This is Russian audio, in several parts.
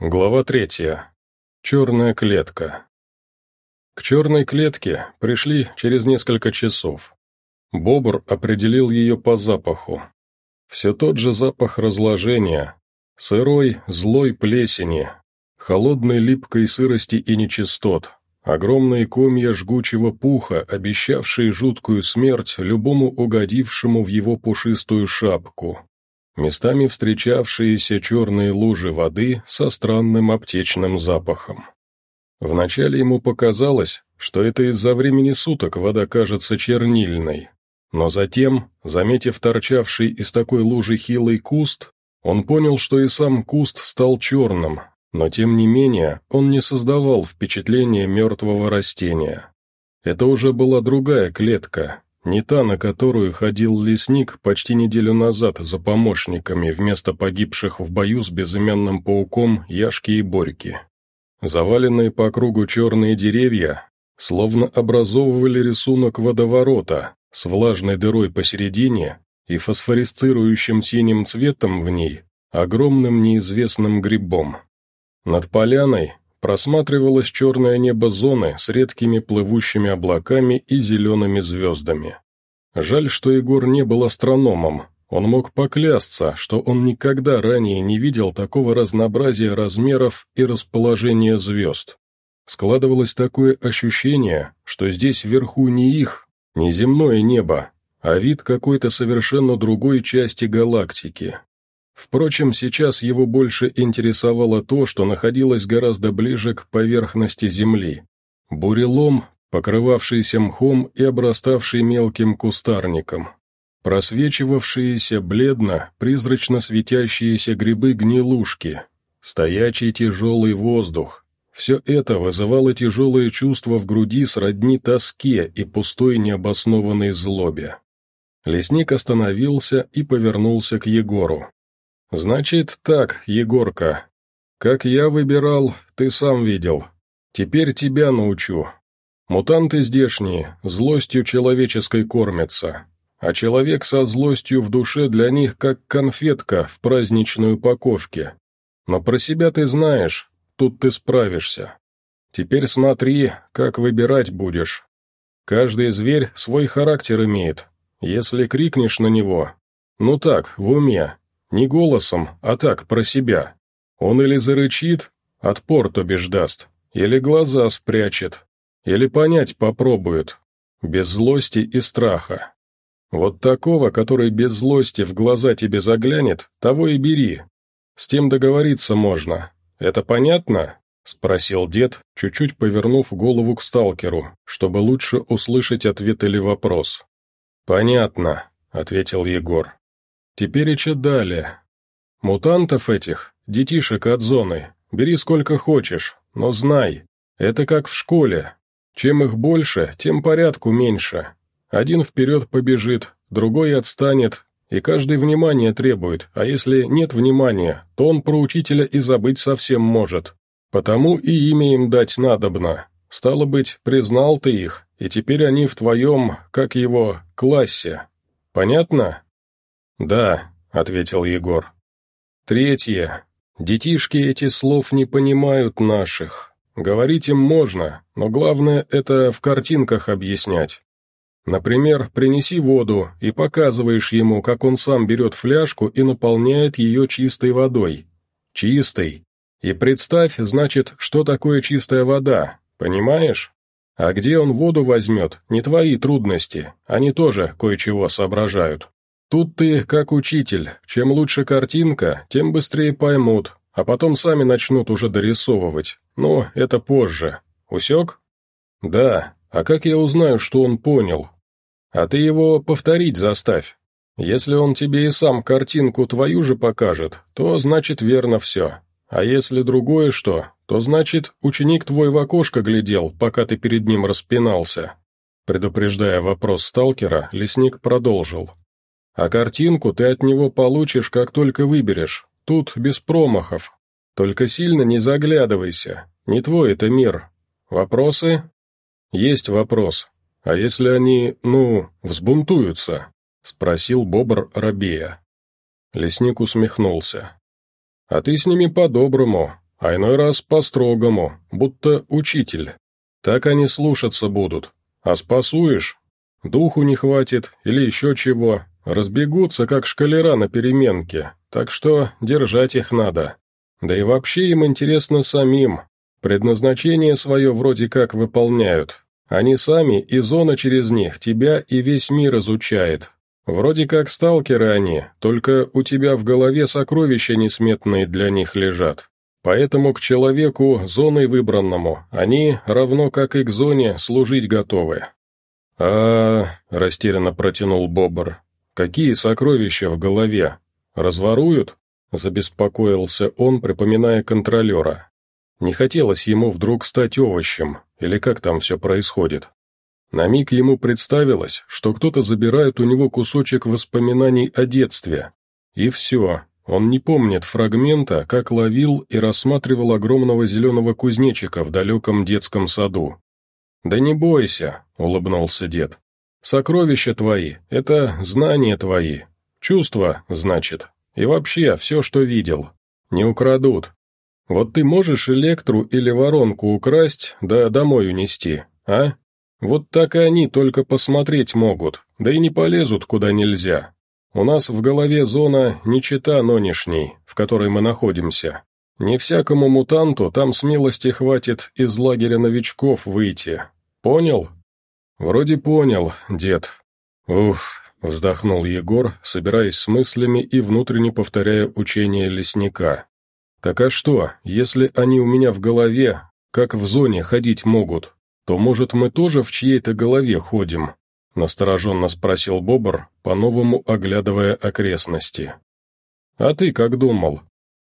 Глава третья. Черная клетка. К черной клетке пришли через несколько часов. Бобр определил ее по запаху. Все тот же запах разложения, сырой, злой плесени, холодной липкой сырости и нечистот, огромные комья жгучего пуха, обещавшие жуткую смерть любому угодившему в его пушистую шапку местами встречавшиеся черные лужи воды со странным аптечным запахом. Вначале ему показалось, что это из-за времени суток вода кажется чернильной, но затем, заметив торчавший из такой лужи хилый куст, он понял, что и сам куст стал черным, но тем не менее он не создавал впечатления мертвого растения. Это уже была другая клетка, не та, на которую ходил лесник почти неделю назад за помощниками вместо погибших в бою с безымянным пауком Яшки и Борьки. Заваленные по кругу черные деревья словно образовывали рисунок водоворота с влажной дырой посередине и фосфорисцирующим синим цветом в ней огромным неизвестным грибом. Над поляной просматривалось черное небо зоны с редкими плывущими облаками и зелеными звездами. Жаль, что Егор не был астрономом. Он мог поклясться, что он никогда ранее не видел такого разнообразия размеров и расположения звезд. Складывалось такое ощущение, что здесь вверху не их, не земное небо, а вид какой-то совершенно другой части галактики. Впрочем, сейчас его больше интересовало то, что находилось гораздо ближе к поверхности Земли. Бурелом, покрывавшийся мхом и обраставший мелким кустарником. Просвечивавшиеся бледно, призрачно светящиеся грибы-гнилушки, стоячий тяжелый воздух. Все это вызывало тяжелое чувство в груди сродни тоске и пустой необоснованной злобе. Лесник остановился и повернулся к Егору. «Значит так, Егорка. Как я выбирал, ты сам видел. Теперь тебя научу. Мутанты здешние, злостью человеческой кормятся, а человек со злостью в душе для них как конфетка в праздничной упаковке. Но про себя ты знаешь, тут ты справишься. Теперь смотри, как выбирать будешь. Каждый зверь свой характер имеет. Если крикнешь на него, ну так, в уме, не голосом, а так, про себя. Он или зарычит, отпор то бишь даст, или глаза спрячет, или понять попробует, без злости и страха. Вот такого, который без злости в глаза тебе заглянет, того и бери. С тем договориться можно. Это понятно?» — спросил дед, чуть-чуть повернув голову к сталкеру, чтобы лучше услышать ответ или вопрос. «Понятно», — ответил Егор. Теперь еще далее. Мутантов этих, детишек от зоны, бери сколько хочешь, но знай, это как в школе. Чем их больше, тем порядку меньше. Один вперед побежит, другой отстанет, и каждый внимание требует, а если нет внимания, то он про учителя и забыть совсем может. Потому и имя им дать надобно. Стало быть, признал ты их, и теперь они в твоем, как его, классе. Понятно? «Да», — ответил Егор. «Третье. Детишки эти слов не понимают наших. Говорить им можно, но главное это в картинках объяснять. Например, принеси воду и показываешь ему, как он сам берет фляжку и наполняет ее чистой водой. Чистой. И представь, значит, что такое чистая вода, понимаешь? А где он воду возьмет, не твои трудности, они тоже кое-чего соображают. Тут ты как учитель, чем лучше картинка, тем быстрее поймут, а потом сами начнут уже дорисовывать. Но это позже. Усек? Да, а как я узнаю, что он понял? А ты его повторить заставь. Если он тебе и сам картинку твою же покажет, то значит верно все. А если другое что, то значит ученик твой в окошко глядел, пока ты перед ним распинался. Предупреждая вопрос сталкера, лесник продолжил. А картинку ты от него получишь, как только выберешь. Тут без промахов. Только сильно не заглядывайся. Не твой это мир. Вопросы? Есть вопрос. А если они, ну, взбунтуются? Спросил Бобр Рабея. Лесник усмехнулся. А ты с ними по-доброму. а иной раз по-строгому, будто учитель. Так они слушаться будут. А спасуешь? Духу не хватит или еще чего. Разбегутся, как шкалера на переменке, так что держать их надо. Да и вообще им интересно самим. Предназначение свое вроде как выполняют. Они сами и зона через них тебя и весь мир изучает. Вроде как сталкеры они, только у тебя в голове сокровища несметные для них лежат. Поэтому к человеку, зоной выбранному, они, равно как и к зоне, служить готовы. а растерянно протянул Бобр. «Какие сокровища в голове? Разворуют?» — забеспокоился он, припоминая контролера. Не хотелось ему вдруг стать овощем, или как там все происходит. На миг ему представилось, что кто-то забирает у него кусочек воспоминаний о детстве. И все, он не помнит фрагмента, как ловил и рассматривал огромного зеленого кузнечика в далеком детском саду. «Да не бойся», — улыбнулся дед. «Сокровища твои — это знания твои. Чувства, значит. И вообще, все, что видел. Не украдут. Вот ты можешь электру или воронку украсть, да домой унести, а? Вот так и они только посмотреть могут, да и не полезут куда нельзя. У нас в голове зона не чета нонешней, в которой мы находимся. Не всякому мутанту там смелости хватит из лагеря новичков выйти. Понял? Вроде понял, дед. Ух, вздохнул Егор, собираясь с мыслями и внутренне повторяя учение лесника. Так а что, если они у меня в голове, как в зоне ходить могут, то, может, мы тоже в чьей-то голове ходим, настороженно спросил Бобр, по-новому оглядывая окрестности. «А ты как думал?»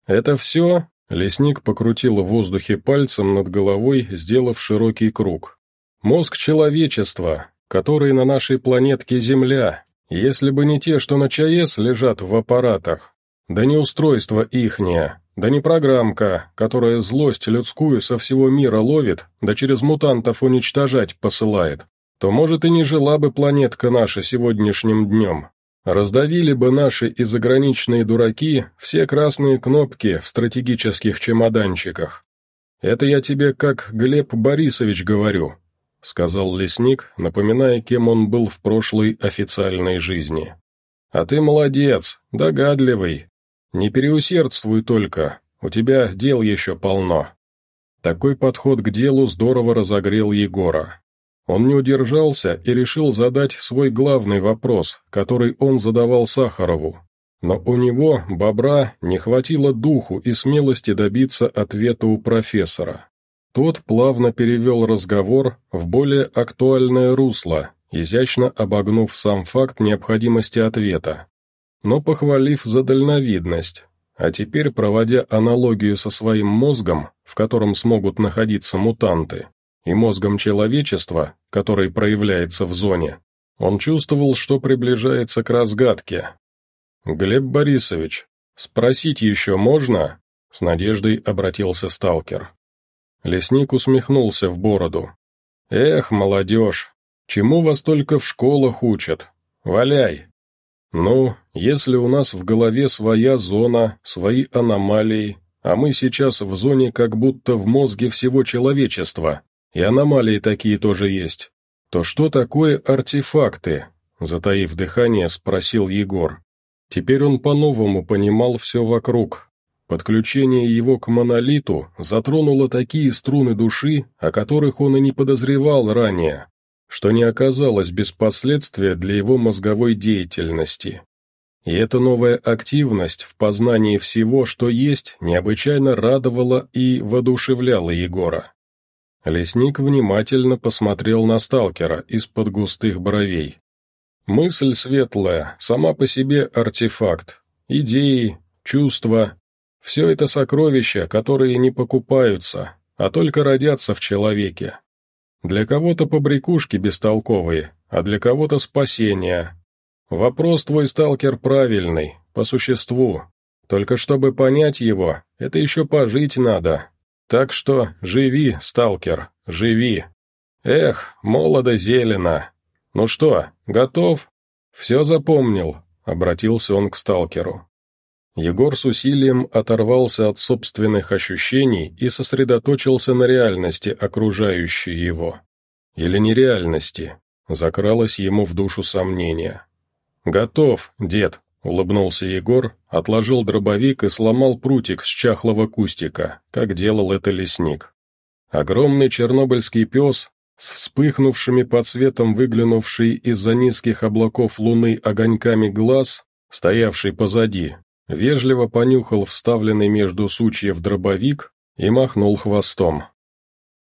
«Это все?» Лесник покрутил в воздухе пальцем над головой, сделав широкий круг. «Мозг человечества, который на нашей планетке Земля, если бы не те, что на ЧАЭС лежат в аппаратах, да не устройство ихнее, да не программка, которая злость людскую со всего мира ловит, да через мутантов уничтожать посылает, то, может, и не жила бы планетка наша сегодняшним днем. Раздавили бы наши и заграничные дураки все красные кнопки в стратегических чемоданчиках. Это я тебе как Глеб Борисович говорю, сказал лесник, напоминая, кем он был в прошлой официальной жизни. А ты молодец, догадливый. Не переусердствуй только, у тебя дел еще полно. Такой подход к делу здорово разогрел Егора. Он не удержался и решил задать свой главный вопрос, который он задавал Сахарову. Но у него, бобра, не хватило духу и смелости добиться ответа у профессора. Тот плавно перевел разговор в более актуальное русло, изящно обогнув сам факт необходимости ответа, но похвалив за дальновидность, а теперь проводя аналогию со своим мозгом, в котором смогут находиться мутанты, и мозгом человечества, который проявляется в зоне, он чувствовал, что приближается к разгадке. «Глеб Борисович, спросить еще можно?» — с надеждой обратился сталкер. Лесник усмехнулся в бороду. «Эх, молодежь, чему вас только в школах учат? Валяй!» «Ну, если у нас в голове своя зона, свои аномалии, а мы сейчас в зоне как будто в мозге всего человечества, и аномалии такие тоже есть. То что такое артефакты? Затаив дыхание, спросил Егор. Теперь он по-новому понимал все вокруг. Подключение его к монолиту затронуло такие струны души, о которых он и не подозревал ранее, что не оказалось без последствия для его мозговой деятельности. И эта новая активность в познании всего, что есть, необычайно радовала и воодушевляла Егора. Лесник внимательно посмотрел на сталкера из-под густых бровей. Мысль светлая, сама по себе артефакт. Идеи, чувства — все это сокровища, которые не покупаются, а только родятся в человеке. Для кого-то побрякушки бестолковые, а для кого-то спасение. Вопрос твой, сталкер, правильный, по существу. Только чтобы понять его, это еще пожить надо, так что живи, сталкер, живи. Эх, молодо зелено. Ну что, готов? Все запомнил, обратился он к сталкеру. Егор с усилием оторвался от собственных ощущений и сосредоточился на реальности, окружающей его. Или нереальности. Закралось ему в душу сомнение. «Готов, дед», — улыбнулся Егор, отложил дробовик и сломал прутик с чахлого кустика, как делал это лесник. Огромный чернобыльский пес, с вспыхнувшими под светом выглянувший из-за низких облаков луны огоньками глаз, стоявший позади, вежливо понюхал вставленный между сучьев дробовик и махнул хвостом.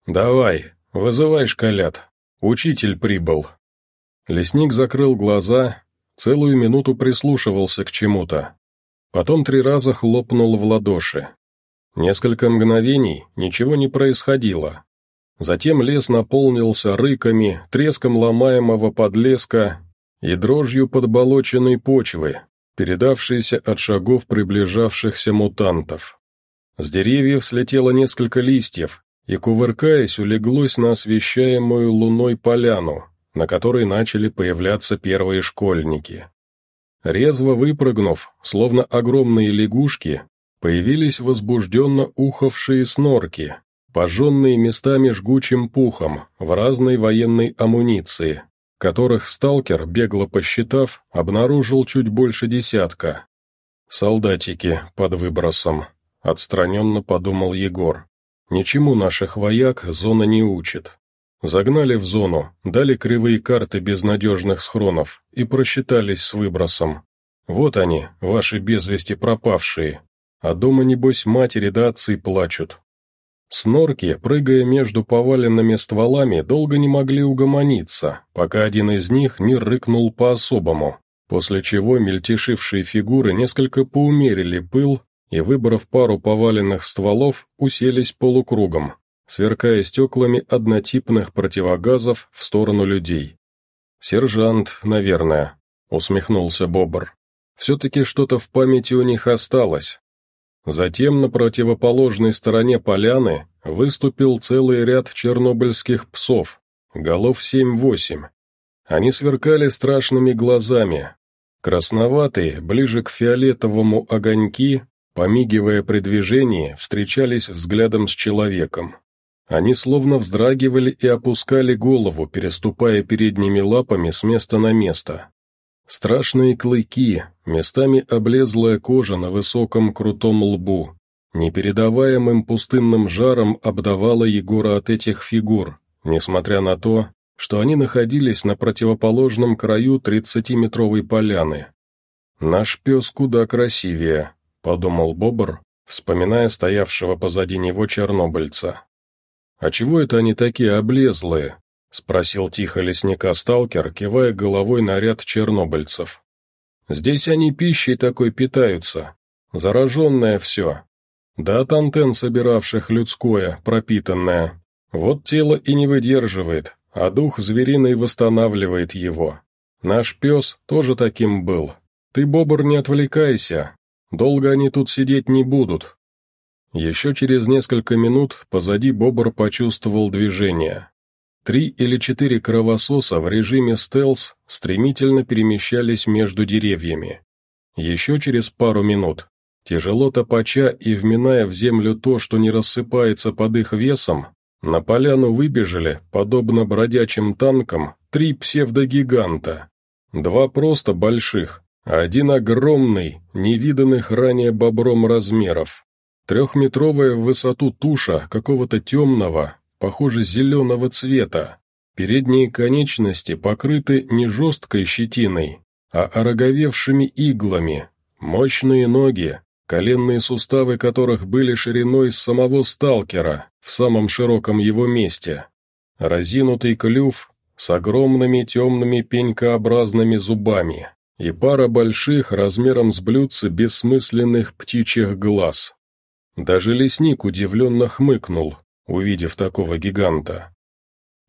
«Давай, вызывай шкалят, учитель прибыл». Лесник закрыл глаза Целую минуту прислушивался к чему-то. Потом три раза хлопнул в ладоши. Несколько мгновений ничего не происходило. Затем лес наполнился рыками, треском ломаемого подлеска и дрожью подболоченной почвы, передавшейся от шагов приближавшихся мутантов. С деревьев слетело несколько листьев, и, кувыркаясь, улеглось на освещаемую луной поляну, на которой начали появляться первые школьники. Резво выпрыгнув, словно огромные лягушки, появились возбужденно ухавшие снорки, пожженные местами жгучим пухом в разной военной амуниции, которых сталкер, бегло посчитав, обнаружил чуть больше десятка. «Солдатики под выбросом», — отстраненно подумал Егор. «Ничему наших вояк зона не учит. Загнали в зону, дали кривые карты безнадежных схронов и просчитались с выбросом. Вот они, ваши без вести пропавшие. А дома, небось, матери да отцы плачут. Снорки, прыгая между поваленными стволами, долго не могли угомониться, пока один из них не рыкнул по-особому, после чего мельтешившие фигуры несколько поумерили пыл и, выбрав пару поваленных стволов, уселись полукругом, сверкая стеклами однотипных противогазов в сторону людей. «Сержант, наверное», — усмехнулся Бобр. «Все-таки что-то в памяти у них осталось». Затем на противоположной стороне поляны выступил целый ряд чернобыльских псов, голов семь-восемь. Они сверкали страшными глазами. Красноватые, ближе к фиолетовому огоньки, помигивая при движении, встречались взглядом с человеком. Они словно вздрагивали и опускали голову, переступая передними лапами с места на место. Страшные клыки, местами облезлая кожа на высоком крутом лбу, непередаваемым пустынным жаром обдавала Егора от этих фигур, несмотря на то, что они находились на противоположном краю тридцатиметровой поляны. «Наш пес куда красивее», — подумал Бобр, вспоминая стоявшего позади него чернобыльца. «А чего это они такие облезлые?» — спросил тихо лесника сталкер, кивая головой на ряд чернобыльцев. «Здесь они пищей такой питаются. Зараженное все. Да от антенн, собиравших людское, пропитанное. Вот тело и не выдерживает, а дух звериный восстанавливает его. Наш пес тоже таким был. Ты, бобр, не отвлекайся. Долго они тут сидеть не будут, еще через несколько минут позади Бобр почувствовал движение. Три или четыре кровососа в режиме стелс стремительно перемещались между деревьями. Еще через пару минут, тяжело топача и вминая в землю то, что не рассыпается под их весом, на поляну выбежали, подобно бродячим танкам, три псевдогиганта. Два просто больших, а один огромный, невиданных ранее бобром размеров. Трехметровая в высоту туша какого-то темного, похоже, зеленого цвета. Передние конечности покрыты не жесткой щетиной, а ороговевшими иглами. Мощные ноги, коленные суставы которых были шириной самого сталкера в самом широком его месте. Разинутый клюв с огромными темными пенькообразными зубами и пара больших размером с блюдце бессмысленных птичьих глаз. Даже лесник удивленно хмыкнул, увидев такого гиганта.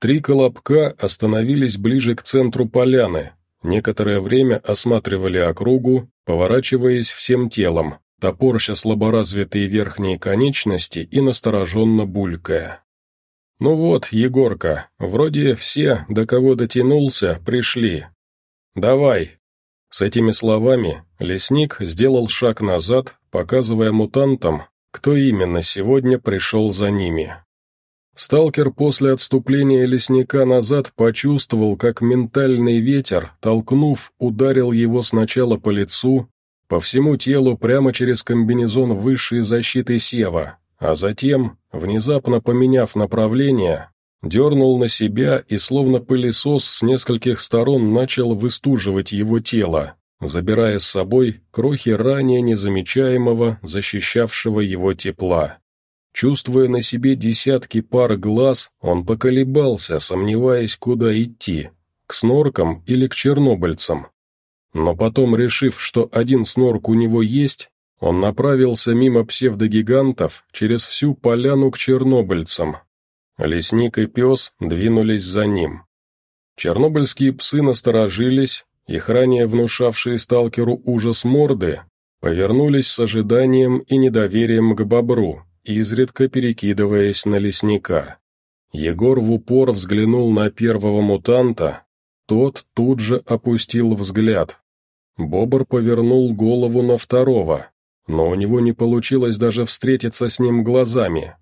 Три колобка остановились ближе к центру поляны, некоторое время осматривали округу, поворачиваясь всем телом, топорща слаборазвитые верхние конечности и настороженно булькая. «Ну вот, Егорка, вроде все, до кого дотянулся, пришли. Давай». С этими словами лесник сделал шаг назад, показывая мутантам, кто именно сегодня пришел за ними. Сталкер после отступления лесника назад почувствовал, как ментальный ветер, толкнув, ударил его сначала по лицу, по всему телу прямо через комбинезон высшей защиты Сева, а затем, внезапно поменяв направление, дернул на себя и словно пылесос с нескольких сторон начал выстуживать его тело, забирая с собой крохи ранее незамечаемого, защищавшего его тепла. Чувствуя на себе десятки пар глаз, он поколебался, сомневаясь, куда идти, к сноркам или к чернобыльцам. Но потом, решив, что один снорк у него есть, он направился мимо псевдогигантов через всю поляну к чернобыльцам. Лесник и пес двинулись за ним. Чернобыльские псы насторожились, их ранее внушавшие сталкеру ужас морды, повернулись с ожиданием и недоверием к бобру, изредка перекидываясь на лесника. Егор в упор взглянул на первого мутанта, тот тут же опустил взгляд. Бобр повернул голову на второго, но у него не получилось даже встретиться с ним глазами.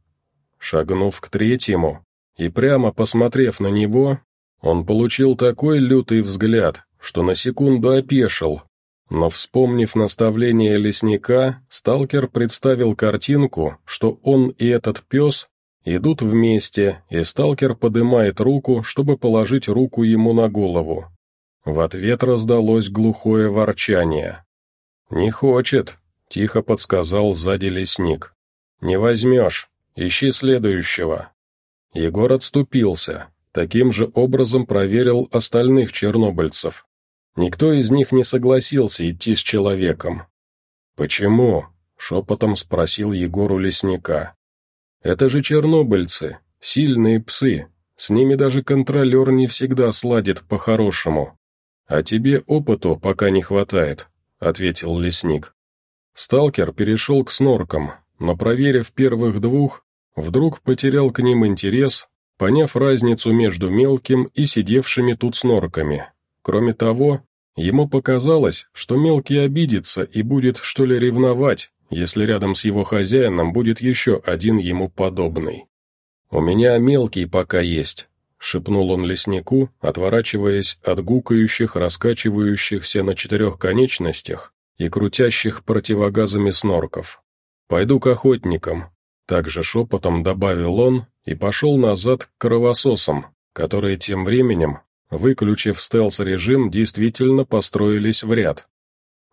Шагнув к третьему и прямо посмотрев на него, он получил такой лютый взгляд, что на секунду опешил, но, вспомнив наставление лесника, сталкер представил картинку, что он и этот пес идут вместе, и сталкер подымает руку, чтобы положить руку ему на голову. В ответ раздалось глухое ворчание. «Не хочет», — тихо подсказал сзади лесник. «Не возьмешь, ищи следующего». Егор отступился, таким же образом проверил остальных чернобыльцев. Никто из них не согласился идти с человеком. «Почему?» — шепотом спросил Егор у лесника. «Это же чернобыльцы, сильные псы, с ними даже контролер не всегда сладит по-хорошему. А тебе опыту пока не хватает», — ответил лесник. Сталкер перешел к сноркам, но, проверив первых двух, вдруг потерял к ним интерес, поняв разницу между мелким и сидевшими тут снорками. Кроме того, ему показалось, что мелкий обидится и будет что ли ревновать, если рядом с его хозяином будет еще один ему подобный. «У меня мелкий пока есть», — шепнул он леснику, отворачиваясь от гукающих, раскачивающихся на четырех конечностях и крутящих противогазами снорков. «Пойду к охотникам», — также шепотом добавил он и пошел назад к кровососам, которые тем временем выключив стелс-режим, действительно построились в ряд.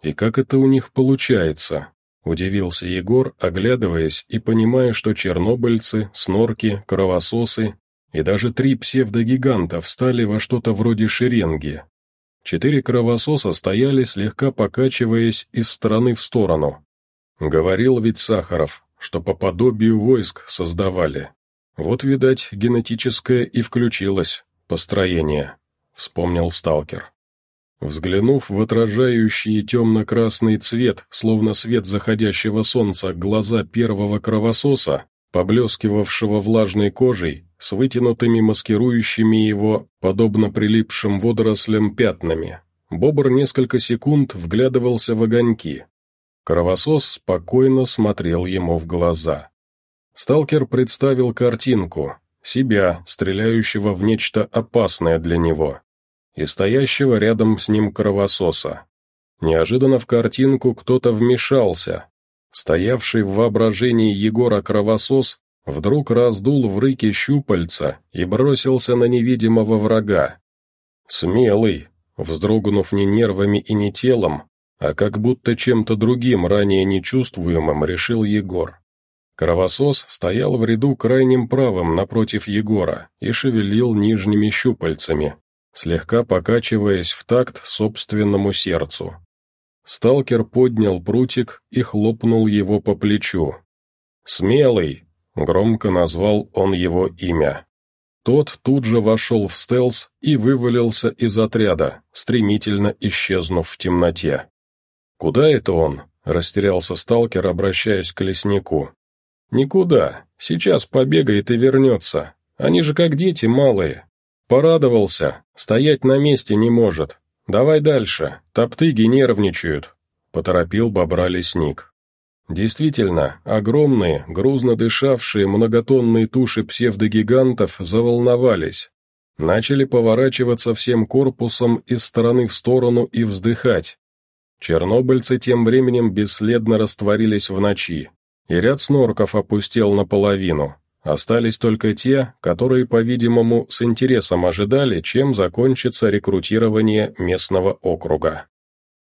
«И как это у них получается?» – удивился Егор, оглядываясь и понимая, что чернобыльцы, снорки, кровососы и даже три псевдогиганта встали во что-то вроде шеренги. Четыре кровососа стояли, слегка покачиваясь из стороны в сторону. Говорил ведь Сахаров, что по подобию войск создавали. Вот, видать, генетическое и включилось, построение вспомнил сталкер. Взглянув в отражающий темно-красный цвет, словно свет заходящего солнца, глаза первого кровососа, поблескивавшего влажной кожей, с вытянутыми маскирующими его, подобно прилипшим водорослям, пятнами, Бобр несколько секунд вглядывался в огоньки. Кровосос спокойно смотрел ему в глаза. Сталкер представил картинку, себя, стреляющего в нечто опасное для него и стоящего рядом с ним кровососа. Неожиданно в картинку кто-то вмешался. Стоявший в воображении Егора кровосос вдруг раздул в рыке щупальца и бросился на невидимого врага. Смелый, вздрогнув не нервами и не телом, а как будто чем-то другим, ранее нечувствуемым, решил Егор. Кровосос стоял в ряду крайним правым напротив Егора и шевелил нижними щупальцами, слегка покачиваясь в такт собственному сердцу. Сталкер поднял прутик и хлопнул его по плечу. «Смелый!» — громко назвал он его имя. Тот тут же вошел в стелс и вывалился из отряда, стремительно исчезнув в темноте. «Куда это он?» — растерялся сталкер, обращаясь к леснику. «Никуда. Сейчас побегает и вернется. Они же как дети малые. Порадовался, стоять на месте не может. давай дальше, топтыги нервничают», — поторопил бобра лесник. Действительно, огромные, грузно дышавшие многотонные туши псевдогигантов заволновались. Начали поворачиваться всем корпусом из стороны в сторону и вздыхать. Чернобыльцы тем временем бесследно растворились в ночи, и ряд снорков опустел наполовину. Остались только те, которые, по-видимому, с интересом ожидали, чем закончится рекрутирование местного округа.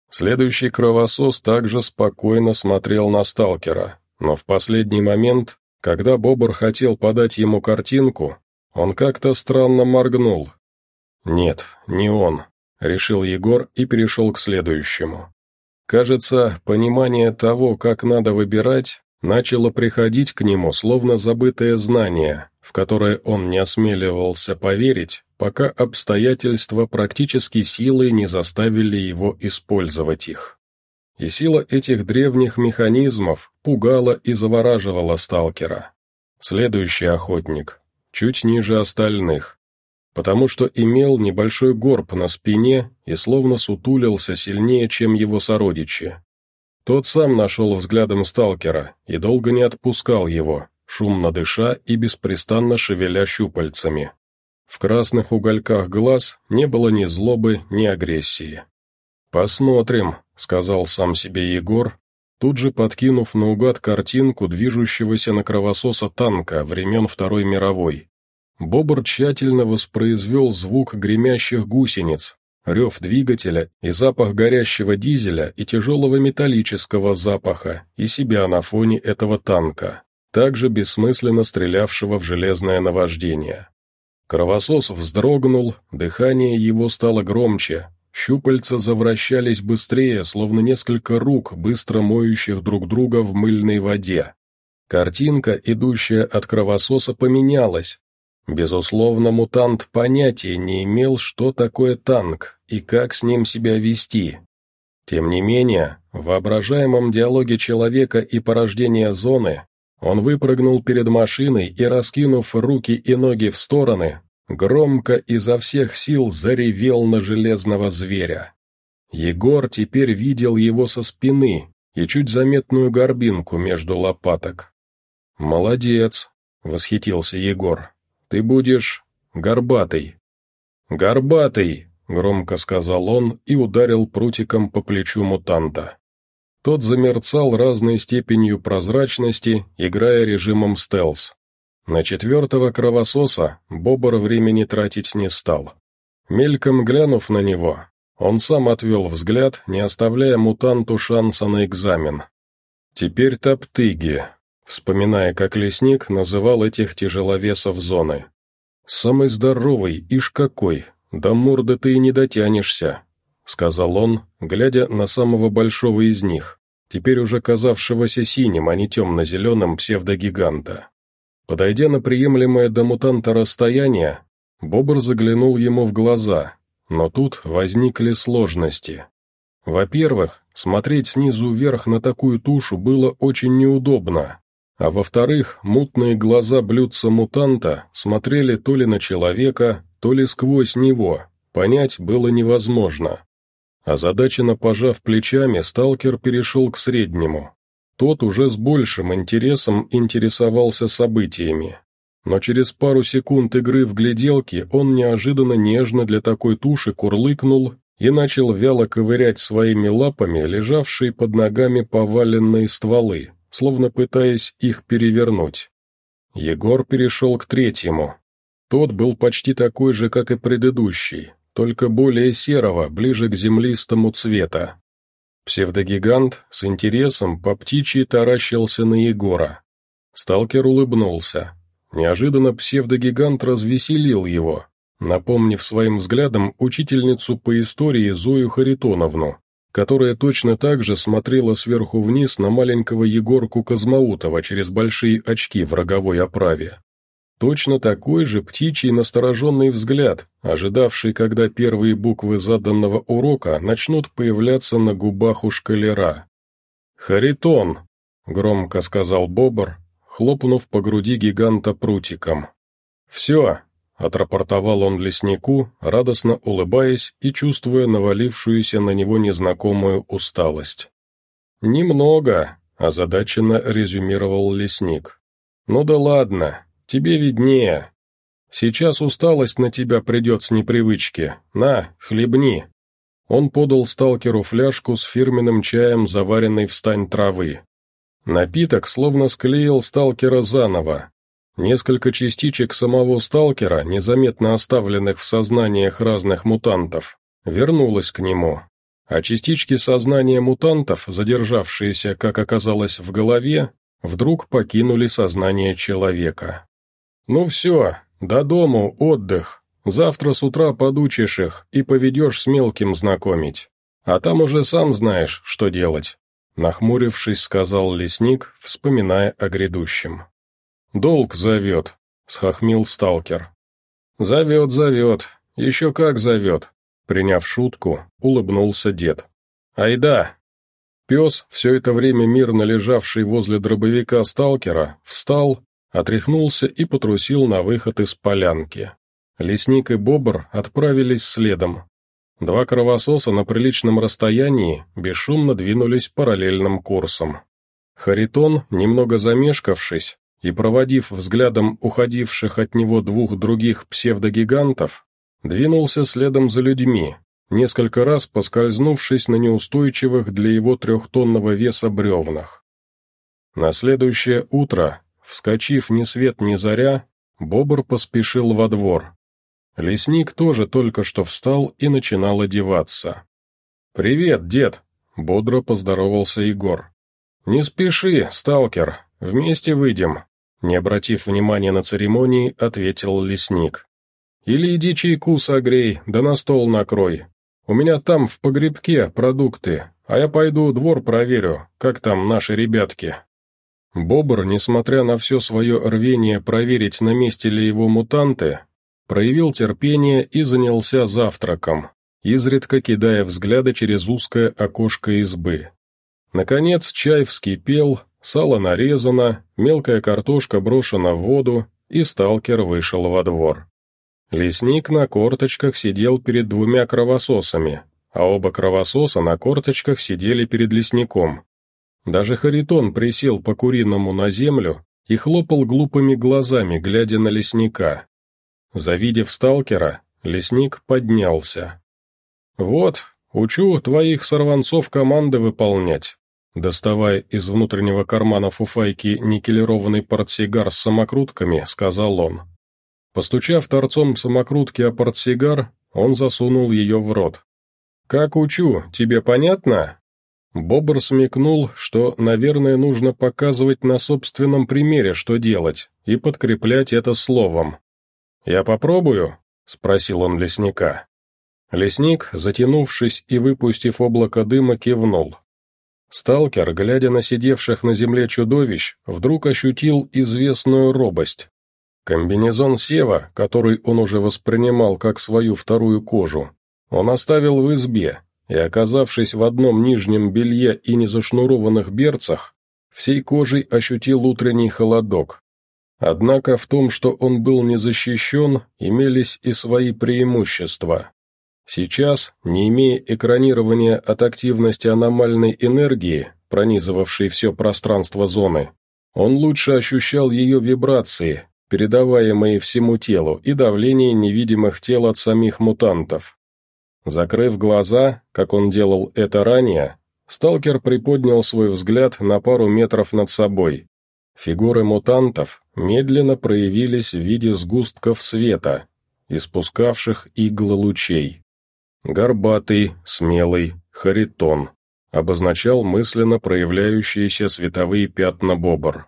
Следующий кровосос также спокойно смотрел на сталкера, но в последний момент, когда Бобр хотел подать ему картинку, он как-то странно моргнул. «Нет, не он», — решил Егор и перешел к следующему. Кажется, понимание того, как надо выбирать, начало приходить к нему словно забытое знание, в которое он не осмеливался поверить, пока обстоятельства практически силой не заставили его использовать их. И сила этих древних механизмов пугала и завораживала сталкера. Следующий охотник, чуть ниже остальных, потому что имел небольшой горб на спине и словно сутулился сильнее, чем его сородичи. Тот сам нашел взглядом сталкера и долго не отпускал его, шумно дыша и беспрестанно шевеля щупальцами. В красных угольках глаз не было ни злобы, ни агрессии. «Посмотрим», — сказал сам себе Егор, тут же подкинув наугад картинку движущегося на кровососа танка времен Второй мировой. Бобр тщательно воспроизвел звук гремящих гусениц, рев двигателя и запах горящего дизеля и тяжелого металлического запаха и себя на фоне этого танка также бессмысленно стрелявшего в железное наваждение. Кровосос вздрогнул, дыхание его стало громче, щупальца завращались быстрее, словно несколько рук, быстро моющих друг друга в мыльной воде. Картинка, идущая от кровососа, поменялась. Безусловно, мутант понятия не имел, что такое танк и как с ним себя вести. Тем не менее, в воображаемом диалоге человека и порождения зоны он выпрыгнул перед машиной и, раскинув руки и ноги в стороны, громко изо всех сил заревел на железного зверя. Егор теперь видел его со спины и чуть заметную горбинку между лопаток. «Молодец!» — восхитился Егор. «Ты будешь горбатый». «Горбатый!» — громко сказал он и ударил прутиком по плечу мутанта. Тот замерцал разной степенью прозрачности, играя режимом стелс. На четвертого кровососа Бобр времени тратить не стал. Мельком глянув на него, он сам отвел взгляд, не оставляя мутанту шанса на экзамен. Теперь топтыги, вспоминая, как лесник называл этих тяжеловесов зоны. «Самый здоровый, ишь какой, до морды ты и не дотянешься», — сказал он, глядя на самого большого из них, теперь уже казавшегося синим, а не темно-зеленым псевдогиганта. Подойдя на приемлемое до мутанта расстояние, Бобр заглянул ему в глаза, но тут возникли сложности. Во-первых, смотреть снизу вверх на такую тушу было очень неудобно, а во-вторых, мутные глаза блюдца мутанта смотрели то ли на человека, то ли сквозь него, понять было невозможно. Озадаченно пожав плечами, сталкер перешел к среднему. Тот уже с большим интересом интересовался событиями. Но через пару секунд игры в гляделки он неожиданно нежно для такой туши курлыкнул и начал вяло ковырять своими лапами лежавшие под ногами поваленные стволы, словно пытаясь их перевернуть. Егор перешел к третьему. Тот был почти такой же, как и предыдущий, только более серого, ближе к землистому цвета. Псевдогигант с интересом по птичьи таращился на Егора. Сталкер улыбнулся. Неожиданно псевдогигант развеселил его, напомнив своим взглядом учительницу по истории Зою Харитоновну, которая точно так же смотрела сверху вниз на маленького Егорку Казмаутова через большие очки в роговой оправе. Точно такой же птичий настороженный взгляд, ожидавший, когда первые буквы заданного урока начнут появляться на губах у шкалера. «Харитон!» — громко сказал Бобр, хлопнув по груди гиганта прутиком. «Все, отрапортовал он леснику, радостно улыбаясь и чувствуя навалившуюся на него незнакомую усталость. «Немного», — озадаченно резюмировал лесник. «Ну да ладно, тебе виднее. Сейчас усталость на тебя придет с непривычки. На, хлебни». Он подал сталкеру фляжку с фирменным чаем, заваренной в стань травы. Напиток словно склеил сталкера заново. Несколько частичек самого сталкера, незаметно оставленных в сознаниях разных мутантов, вернулось к нему, а частички сознания мутантов, задержавшиеся, как оказалось, в голове, вдруг покинули сознание человека. «Ну все, до дому, отдых. Завтра с утра подучишь их и поведешь с мелким знакомить. А там уже сам знаешь, что делать», — нахмурившись, сказал лесник, вспоминая о грядущем. «Долг зовет», — схохмил сталкер. «Зовет, зовет, еще как зовет», Приняв шутку, улыбнулся дед. «Айда!» Пес, все это время мирно лежавший возле дробовика сталкера, встал, отряхнулся и потрусил на выход из полянки. Лесник и бобр отправились следом. Два кровососа на приличном расстоянии бесшумно двинулись параллельным курсом. Харитон, немного замешкавшись и проводив взглядом уходивших от него двух других псевдогигантов, Двинулся следом за людьми, несколько раз поскользнувшись на неустойчивых для его трехтонного веса бревнах. На следующее утро, вскочив ни свет ни заря, Бобр поспешил во двор. Лесник тоже только что встал и начинал одеваться. «Привет, дед!» — бодро поздоровался Егор. «Не спеши, сталкер, вместе выйдем», — не обратив внимания на церемонии, ответил лесник. Или иди чайку согрей, да на стол накрой. У меня там в погребке продукты, а я пойду двор проверю, как там наши ребятки». Бобр, несмотря на все свое рвение проверить, на месте ли его мутанты, проявил терпение и занялся завтраком, изредка кидая взгляды через узкое окошко избы. Наконец чай вскипел, сало нарезано, мелкая картошка брошена в воду, и сталкер вышел во двор. Лесник на корточках сидел перед двумя кровососами, а оба кровососа на корточках сидели перед лесником. Даже Харитон присел по-куриному на землю и хлопал глупыми глазами, глядя на лесника. Завидев сталкера, лесник поднялся. «Вот, учу твоих сорванцов команды выполнять», доставая из внутреннего кармана фуфайки никелированный портсигар с самокрутками, сказал он. Постучав торцом самокрутки о портсигар, он засунул ее в рот. «Как учу, тебе понятно?» Бобр смекнул, что, наверное, нужно показывать на собственном примере, что делать, и подкреплять это словом. «Я попробую?» — спросил он лесника. Лесник, затянувшись и выпустив облако дыма, кивнул. Сталкер, глядя на сидевших на земле чудовищ, вдруг ощутил известную робость. Комбинезон Сева, который он уже воспринимал как свою вторую кожу, он оставил в избе, и, оказавшись в одном нижнем белье и незашнурованных берцах, всей кожей ощутил утренний холодок. Однако в том, что он был не защищен, имелись и свои преимущества. Сейчас, не имея экранирования от активности аномальной энергии, пронизывавшей все пространство зоны, он лучше ощущал ее вибрации, передаваемые всему телу, и давление невидимых тел от самих мутантов. Закрыв глаза, как он делал это ранее, сталкер приподнял свой взгляд на пару метров над собой. Фигуры мутантов медленно проявились в виде сгустков света, испускавших иглы лучей. Горбатый, смелый, харитон обозначал мысленно проявляющиеся световые пятна бобр.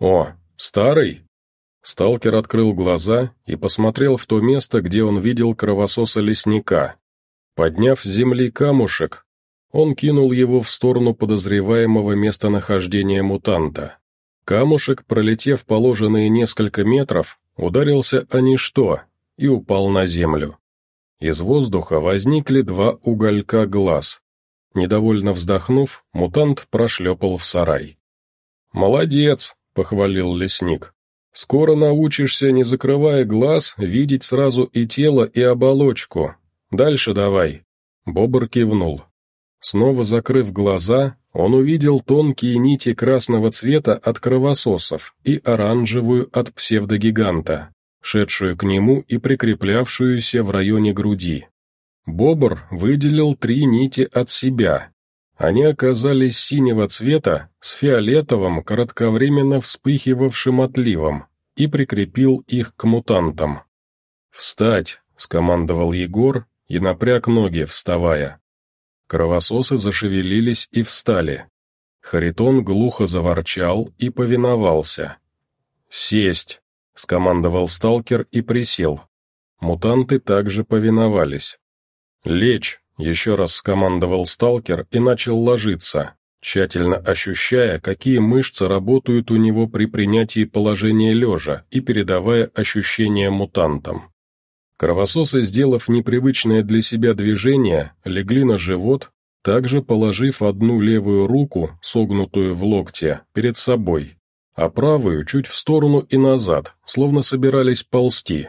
«О, старый?» Сталкер открыл глаза и посмотрел в то место, где он видел кровососа лесника. Подняв с земли камушек, он кинул его в сторону подозреваемого местонахождения мутанта. Камушек, пролетев положенные несколько метров, ударился о ничто и упал на землю. Из воздуха возникли два уголька глаз. Недовольно вздохнув, мутант прошлепал в сарай. «Молодец!» — похвалил лесник. Скоро научишься, не закрывая глаз, видеть сразу и тело, и оболочку. Дальше давай». Бобр кивнул. Снова закрыв глаза, он увидел тонкие нити красного цвета от кровососов и оранжевую от псевдогиганта, шедшую к нему и прикреплявшуюся в районе груди. Бобр выделил три нити от себя. Они оказались синего цвета с фиолетовым, кратковременно вспыхивавшим отливом, и прикрепил их к мутантам. «Встать!» — скомандовал Егор и напряг ноги, вставая. Кровососы зашевелились и встали. Харитон глухо заворчал и повиновался. «Сесть!» — скомандовал сталкер и присел. Мутанты также повиновались. «Лечь!» — еще раз скомандовал сталкер и начал ложиться, тщательно ощущая, какие мышцы работают у него при принятии положения лежа и передавая ощущения мутантам. Кровососы, сделав непривычное для себя движение, легли на живот, также положив одну левую руку, согнутую в локте, перед собой, а правую чуть в сторону и назад, словно собирались ползти.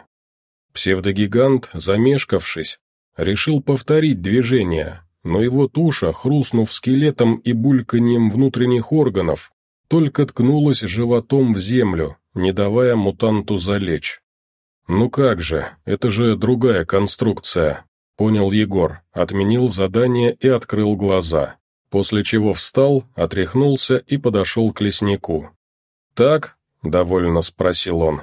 Псевдогигант, замешкавшись, решил повторить движение, но его туша, хрустнув скелетом и бульканьем внутренних органов, только ткнулась животом в землю, не давая мутанту залечь. «Ну как же, это же другая конструкция», — понял Егор, отменил задание и открыл глаза, после чего встал, отряхнулся и подошел к леснику. «Так?» — довольно спросил он.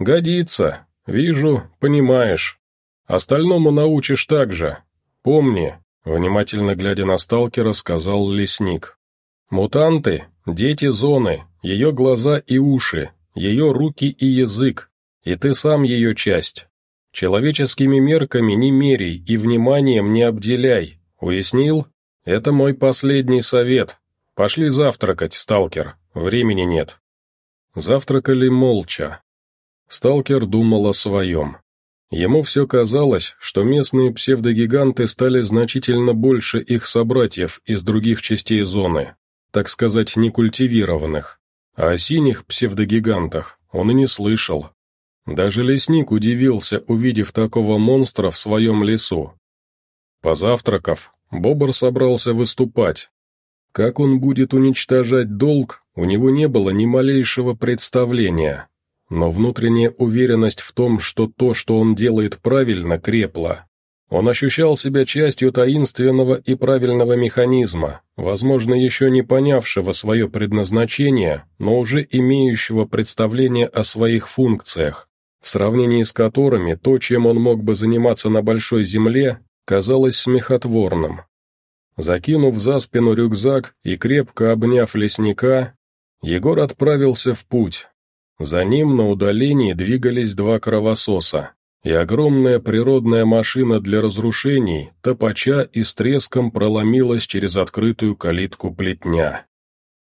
«Годится. Вижу, понимаешь. Остальному научишь так же. Помни», — внимательно глядя на сталкера, сказал лесник. «Мутанты — дети зоны, ее глаза и уши, ее руки и язык, и ты сам ее часть. Человеческими мерками не мерей и вниманием не обделяй. Уяснил? Это мой последний совет. Пошли завтракать, сталкер, времени нет». Завтракали молча. Сталкер думал о своем. Ему все казалось, что местные псевдогиганты стали значительно больше их собратьев из других частей зоны, так сказать, некультивированных, а о синих псевдогигантах он и не слышал. Даже лесник удивился, увидев такого монстра в своем лесу. Позавтракав, Бобр собрался выступать. Как он будет уничтожать долг, у него не было ни малейшего представления. Но внутренняя уверенность в том, что то, что он делает правильно, крепла. Он ощущал себя частью таинственного и правильного механизма, возможно, еще не понявшего свое предназначение, но уже имеющего представление о своих функциях, в сравнении с которыми то, чем он мог бы заниматься на большой земле, казалось смехотворным. Закинув за спину рюкзак и крепко обняв лесника, Егор отправился в путь. За ним на удалении двигались два кровососа, и огромная природная машина для разрушений, топача и с треском проломилась через открытую калитку плетня.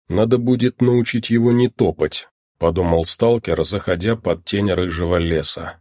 Надо будет научить его не топать, — подумал сталкер, заходя под тень рыжего леса.